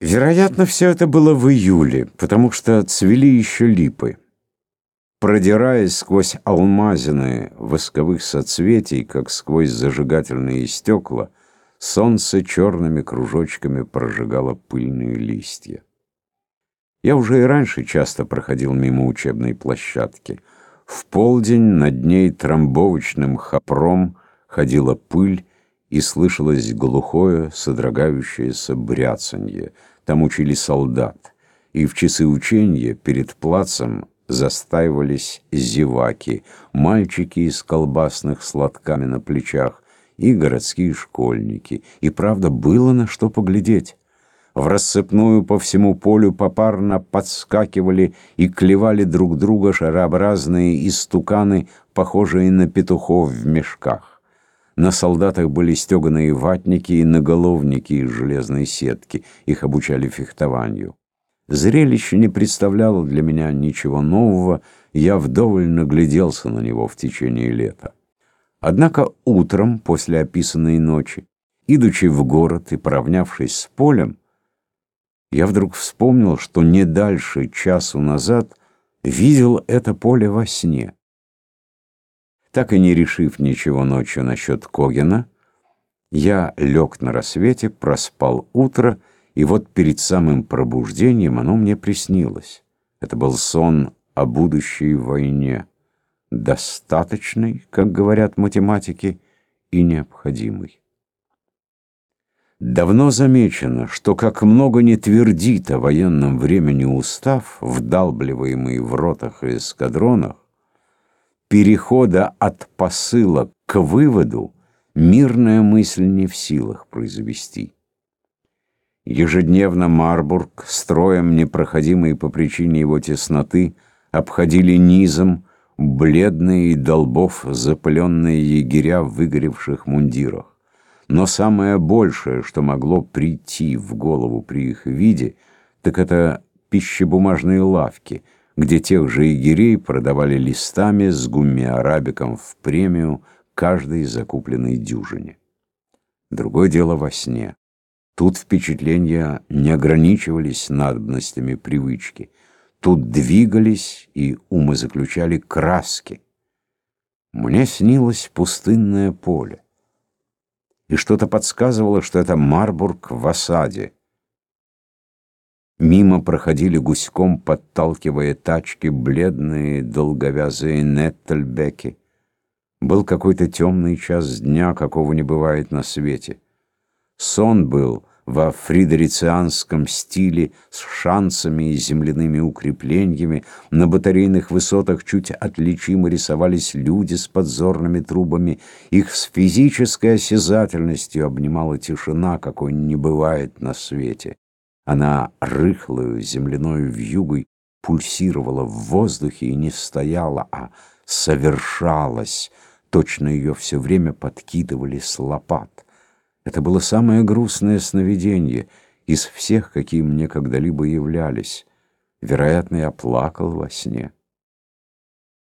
Вероятно, все это было в июле, потому что цвели еще липы. Продираясь сквозь алмазины восковых соцветий, как сквозь зажигательные стекла, солнце черными кружочками прожигало пыльные листья. Я уже и раньше часто проходил мимо учебной площадки. В полдень над ней трамбовочным хопром ходила пыль, и слышалось глухое, содрогающееся бряцанье. Там учили солдат, и в часы учения перед плацем застаивались зеваки, мальчики с колбасных сладками на плечах и городские школьники. И правда, было на что поглядеть. В рассыпную по всему полю попарно подскакивали и клевали друг друга шарообразные истуканы, похожие на петухов в мешках. На солдатах были стеганые ватники и наголовники из железной сетки. Их обучали фехтованию. Зрелище не представляло для меня ничего нового, я вдоволь нагляделся на него в течение лета. Однако утром, после описанной ночи, идучи в город и поравнявшись с полем, я вдруг вспомнил, что не дальше часу назад видел это поле во сне. Так и не решив ничего ночью насчет Когена, я лег на рассвете, проспал утро, и вот перед самым пробуждением оно мне приснилось. Это был сон о будущей войне, достаточный, как говорят математики, и необходимый. Давно замечено, что как много не твердит о военном времени устав, вдалбливаемый в ротах и эскадронах, перехода от посыла к выводу мирная мысль не в силах произвести. Ежедневно Марбург, строем непроходимый по причине его тесноты, обходили низом бледные и долбов запыленные егеря в выгоревших мундирах. Но самое большее, что могло прийти в голову при их виде, так это пищебумажные лавки — где тех же егерей продавали листами с гумми-арабиком в премию каждой закупленной дюжине. Другое дело во сне. Тут впечатления не ограничивались надобностями привычки. Тут двигались и умозаключали краски. Мне снилось пустынное поле. И что-то подсказывало, что это Марбург в осаде. Мимо проходили гуськом, подталкивая тачки, бледные, долговязые неттельбеки. Был какой-то темный час дня, какого не бывает на свете. Сон был во фридерицианском стиле с шансами и земляными укреплениями. На батарейных высотах чуть отличимо рисовались люди с подзорными трубами. Их с физической осязательностью обнимала тишина, какой не бывает на свете. Она рыхлую земляной вьюгой пульсировала в воздухе и не стояла, а совершалась. Точно ее все время подкидывали с лопат. Это было самое грустное сновидение из всех, какие мне когда-либо являлись. Вероятно, я плакал во сне.